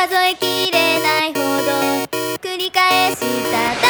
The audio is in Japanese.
数えきれないほど繰り返した